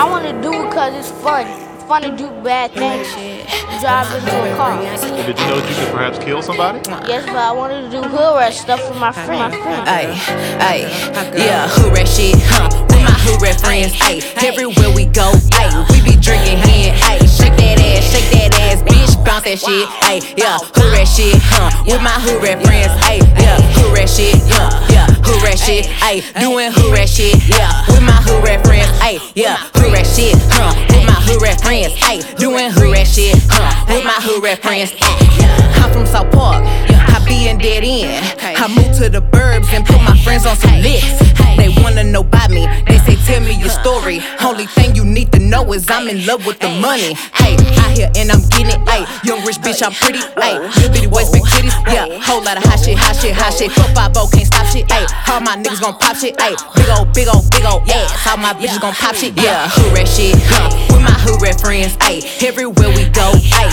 I wanna do it cause it's fun. It's fun to do bad things. Drive into a car. So did you know that you could perhaps kill somebody? Yes, but I wanted to do hood rat stuff with my friends. Ay, ay, yeah, hood rat shit, huh? With my hood rat friends, ay, everywhere we go, ay, we be drinking hen, ay, shake that ass, shake that ass, bitch, bounce that shit, ay, yeah, hood rat shit, huh? With my hood rat friends, ay, yeah, hood rat shit, yeah, yeah, hood rat shit, ay, doing hood rat shit, yeah, with my hood rat friends, ay, yeah, my hood friends, I'm from South Park, I be in dead end. I moved to the burbs and put my friends on some licks. They wanna know about me, they say tell me your story. Only thing you need to know is I'm in love with the money. Hey, out here and I'm getting it. Hey, young rich bitch, I'm pretty. Oh. Hey, little bitty waist, big titties. Yeah, whole lot of hot shit, hot shit, hot shit. 450 can't stop shit. Hey, all my niggas gon' pop shit. Hey, big old, big old, big old ass. All my bitches gon' pop shit. Yeah, hood rat shit. Huh, with my hood rat friends. Hey, everywhere we go. Hey,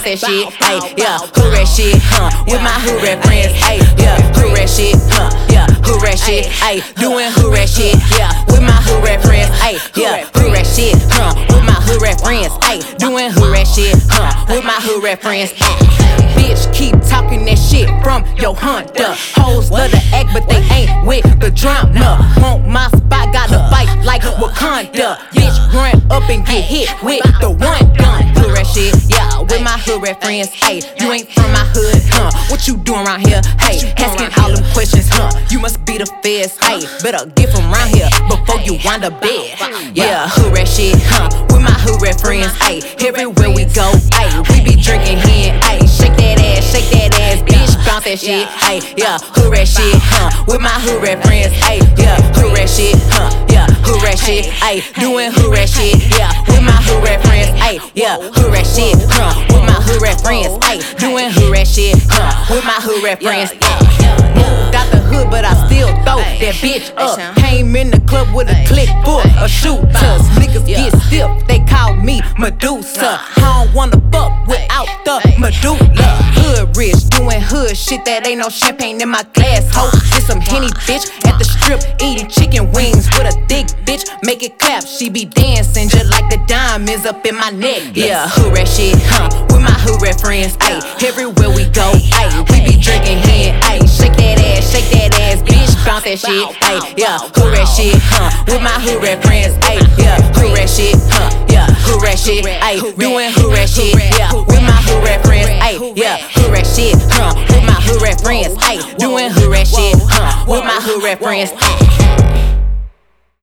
bounce that shit. Hey, yeah, hood rat shit. Huh, with my hood rat friends. Hey, yeah, hood rat shit. Huh, yeah, hood rat shit. Hey, doing hood rat shit. Yeah, with my hood rat friends. Hey, yeah, hood rat shit. Huh, with my hood rat friends. Hey, doing hood rat shit. Huh, with my hood rat friends. Bitch, keep talking that shit from your hunter. Hoes love to act, but they ain't with the drama. Want my spot, gotta fight like Wakanda. Bitch, run up and get hit with the one with my hood rat friends. Hey, you ain't from my hood, huh? What you doing around here? Hey, asking all them questions, huh? You must be the feds. Hey, better get from around here before you wind up dead. Yeah, hood rat shit, huh? With my hood rat friends. Hey, everywhere we go, hey, we be drinking hen. Hey, shake that ass, shake that ass, bitch, bounce that shit. Hey, yeah, hood rat shit, huh? With my hood rat friends. Hey, yeah, hood rat shit, huh? Yeah, hood rat shit. Hey, doing hood rat shit. Yeah, with my hood rat friends. Hey, yeah, shit, huh? With my hood rat friends. Moved out the hood, but I still throw that bitch up. Came in the club with a click full of shooters. Niggas get stiff, they call me Medusa. I don't wanna without the medulla. Hood rich, doing hood shit that ain't no champagne in my glass. Ho, get some henny bitch at the strip, eating chicken wings with a thick bitch. Make it clap, she be dancing just like the diamonds up in my neck. Yeah, hood rat shit, huh? With my hood rat friends, ayy. Everywhere we go, ayy. We be drinking hen, ayy. Shake that ass, shake that ass, bitch, bounce that shit, ayy. Yeah, hood rat shit, huh? With my hood rat friends, ayy. Yeah, hood rat shit, huh? Yeah, hood rat shit, ayy. Doing hood rat shit, yeah. With my hood rat friends, ayy. Yeah, hood rat shit, huh? With my hood rat friends, ayy. Doing hood rat shit, huh? With my hood rat friends.